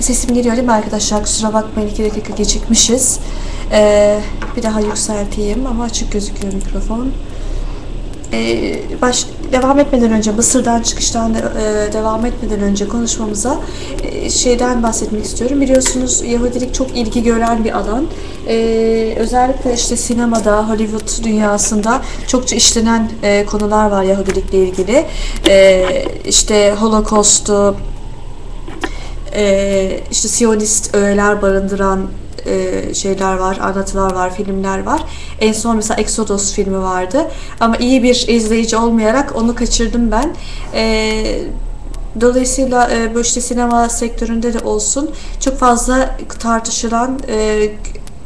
Sesim geliyor değil mi arkadaşlar? Kusura bakmayın iki dakika gecikmişiz. Ee, bir daha yükselteyim ama açık gözüküyor mikrofon. Ee, baş, devam etmeden önce Mısır'dan çıkıştan de, e, devam etmeden önce konuşmamıza e, şeyden bahsetmek istiyorum. Biliyorsunuz Yahudilik çok ilgi gören bir alan. Ee, özellikle işte sinemada, Hollywood dünyasında çokça işlenen e, konular var Yahudilikle ilgili. Ee, işte Holocaust'u, e, işte Siyonist öğeler barındıran e, şeyler var, anlatılar var, filmler var. En son mesela Exodus filmi vardı. Ama iyi bir izleyici olmayarak onu kaçırdım ben. E, Dolayısıyla e, bu işte sinema sektöründe de olsun çok fazla tartışılan, e,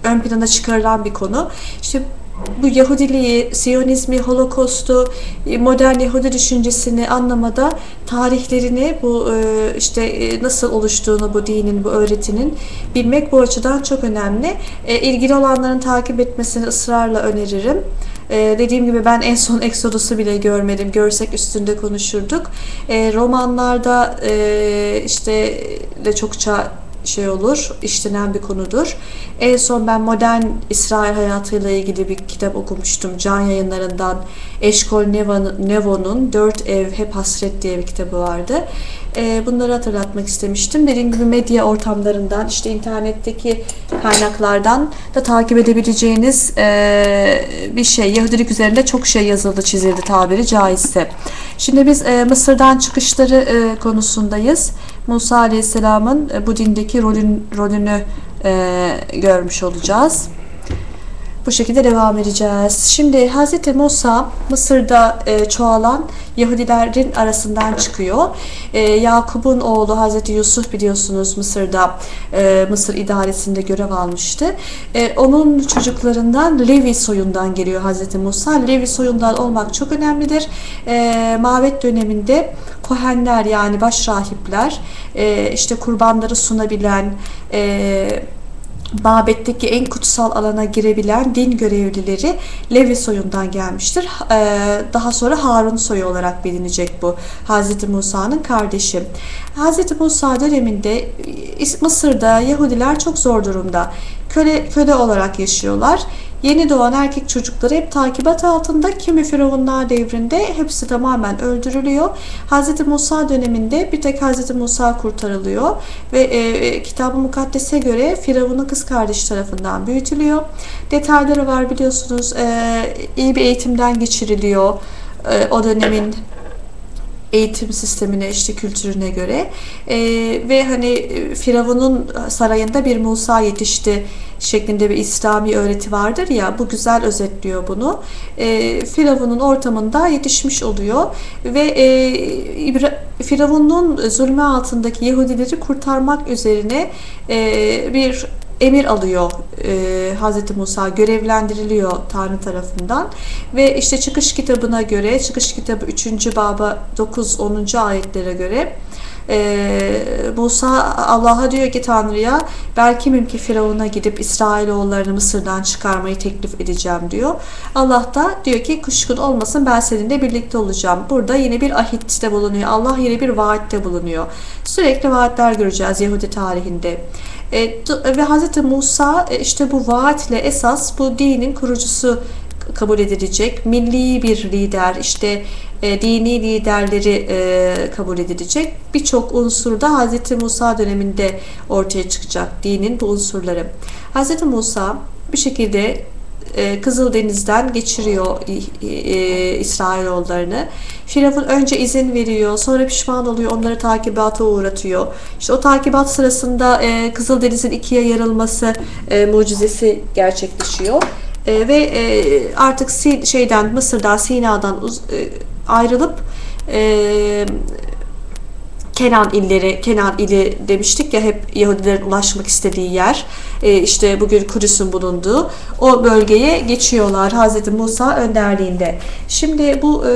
ön plana çıkarılan bir konu. İşte bu Yahudiliği, Siyonizmi, Holokostu, e, modern Yahudi düşüncesini anlamada tarihlerini, bu e, işte e, nasıl oluştuğunu bu dinin, bu öğretinin bilmek bu açıdan çok önemli. İlgili olanların takip etmesini ısrarla öneririm. Dediğim gibi ben en son Exodus'u bile görmedim. Görsek üstünde konuşurduk. Romanlarda işte de çokça şey olur, işlenen bir konudur. En son ben modern İsrail hayatıyla ilgili bir kitap okumuştum. Can yayınlarından Eşkol Nevo'nun Dört Ev Hep Hasret diye bir kitabı vardı. E, bunları hatırlatmak istemiştim. Dediğim gibi medya ortamlarından, işte internetteki kaynaklardan da takip edebileceğiniz e, bir şey. Yahudilik üzerinde çok şey yazıldı, çizildi tabiri caizse. Şimdi biz e, Mısır'dan çıkışları e, konusundayız. Musa Aleyhisselam'ın e, bu dindeki rolün, rolünü e, görmüş olacağız. Bu şekilde devam edeceğiz. Şimdi Hz. Musa Mısır'da e, çoğalan Yahudilerin arasından çıkıyor. E, Yakup'un oğlu Hz. Yusuf biliyorsunuz Mısır'da e, Mısır idaresinde görev almıştı. E, onun çocuklarından Levi soyundan geliyor Hz. Musa. Levi soyundan olmak çok önemlidir. E, Mabet döneminde Kohenler yani başrahipler e, işte kurbanları sunabilen e, Babetteki en kutsal alana girebilen din görevlileri Levi soyundan gelmiştir. Ee, daha sonra Harun soyu olarak bilinecek bu. Hz. Musa'nın kardeşi. Hz. Musa döneminde Mısır'da Yahudiler çok zor durumda. Köle, köle olarak yaşıyorlar. Yeni doğan erkek çocukları hep takibat altında. Kimi firavunlar devrinde hepsi tamamen öldürülüyor. Hz. Musa döneminde bir tek Hz. Musa kurtarılıyor ve e, kitab-ı mukaddese göre firavunun kız kardeş tarafından büyütülüyor. Detayları var biliyorsunuz. E, iyi bir eğitimden geçiriliyor. E, o dönemin eğitim sistemine işte kültürüne göre e, ve hani e, Firavun'un sarayında bir Musa yetişti şeklinde bir İslami öğreti vardır ya bu güzel özetliyor bunu. E, Firavun'un ortamında yetişmiş oluyor ve e, Firavun'un zulmü altındaki Yahudileri kurtarmak üzerine e, bir emir alıyor e, Hz. Musa görevlendiriliyor Tanrı tarafından ve işte çıkış kitabına göre çıkış kitabı 3. baba 9-10. ayetlere göre e, Musa Allah'a diyor ki Tanrı'ya belki mümkün Firavun'a gidip İsrailoğullarını Mısır'dan çıkarmayı teklif edeceğim diyor. Allah da diyor ki kuşkun olmasın ben seninle birlikte olacağım. Burada yine bir ahitte bulunuyor. Allah yine bir vaatte bulunuyor. Sürekli vaatler göreceğiz Yahudi tarihinde. E, ve Hz. Musa e, işte bu vaatle esas bu dinin kurucusu kabul edilecek. Milli bir lider, işte e, dini liderleri e, kabul edilecek. Birçok unsur da Hz. Musa döneminde ortaya çıkacak dinin bu unsurları. Hz. Musa bir şekilde e, Kızıldeniz'den geçiriyor e, e, İsrailoğullarını. Firavun önce izin veriyor, sonra pişman oluyor, onları takibata uğratıyor. İşte o takibat sırasında e, Kızıldeniz'in ikiye yarılması e, mucizesi gerçekleşiyor. E, ve e, artık şeyden Mısır'dan Sina'dan uz, e, ayrılıp e, Kenan illeri, Kenan ili demiştik ya hep Yahudilerin ulaşmak istediği yer. E, işte bugün Kudüs'ün bulunduğu o bölgeye geçiyorlar Hz. Musa önderliğinde. Şimdi bu e,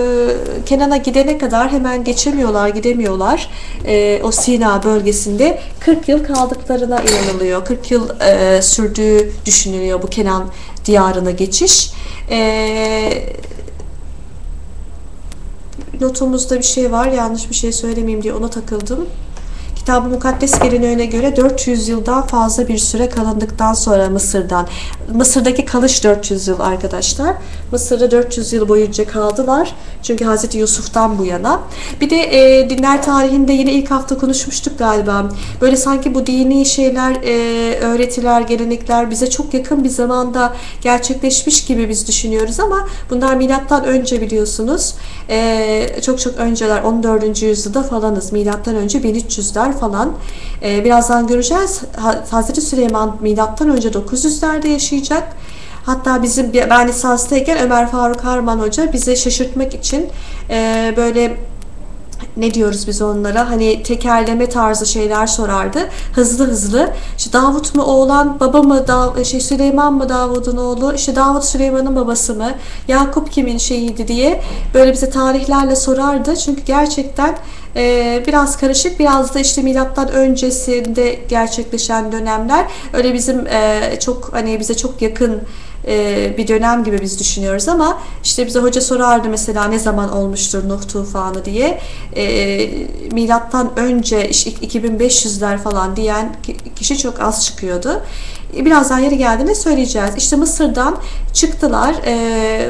Kenan'a gidene kadar hemen geçemiyorlar, gidemiyorlar. E, o Sina bölgesinde 40 yıl kaldıklarına inanılıyor. 40 yıl e, sürdüğü düşünülüyor bu Kenan diyarına geçiş. Eee notumuzda bir şey var. Yanlış bir şey söylemeyeyim diye ona takıldım. Kitab-ı Mukaddes geleneğine göre 400 yıldan fazla bir süre kalındıktan sonra Mısır'dan. Mısır'daki kalış 400 yıl arkadaşlar. Mısır'da 400 yıl boyunca kaldılar. Çünkü Hazreti Yusuf'tan bu yana. Bir de e, dinler tarihinde yine ilk hafta konuşmuştuk galiba. Böyle sanki bu dini şeyler, e, öğretiler, gelenekler bize çok yakın bir zamanda gerçekleşmiş gibi biz düşünüyoruz ama bunlar milattan önce biliyorsunuz. E, çok çok önceler 14. yüzyılda falanız. Milattan önce 1300'ler falan. E, birazdan göreceğiz. Ha- Hazreti Süleyman milattan önce 900'lerde yaşayacak. Hatta bizim ben lisanstayken Ömer Faruk Harman Hoca bize şaşırtmak için e, böyle ne diyoruz biz onlara hani tekerleme tarzı şeyler sorardı. Hızlı hızlı. İşte Davut mu oğlan, baba mı, Dav şey Süleyman mı Davud'un oğlu, işte Davut Süleyman'ın babası mı, Yakup kimin şeyiydi diye böyle bize tarihlerle sorardı. Çünkü gerçekten e, biraz karışık, biraz da işte milattan öncesinde gerçekleşen dönemler. Öyle bizim e, çok hani bize çok yakın e, bir dönem gibi biz düşünüyoruz ama işte bize hoca sorardı mesela ne zaman olmuştur Nuh tufanı diye. E, milattan önce işte 2500'ler falan diyen ki- kişi çok az çıkıyordu. E, Birazdan yeri geldiğinde söyleyeceğiz. İşte Mısır'dan çıktılar.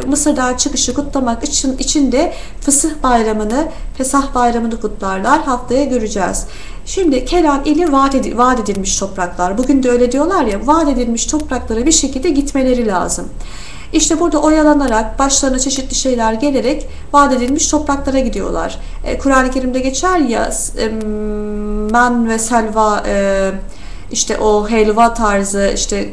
Mısır'dan çıkışı kutlamak için içinde Fısıh Bayramı'nı, Fesah Bayramı'nı kutlarlar. Haftaya göreceğiz. Şimdi Kenan ili vaat, edi- vaat edilmiş topraklar. Bugün de öyle diyorlar ya, vaat edilmiş topraklara bir şekilde gitmeleri lazım. İşte burada oyalanarak, başlarına çeşitli şeyler gelerek vaat edilmiş topraklara gidiyorlar. E, Kur'an-ı Kerim'de geçer ya, em, men ve selva, e, işte o helva tarzı işte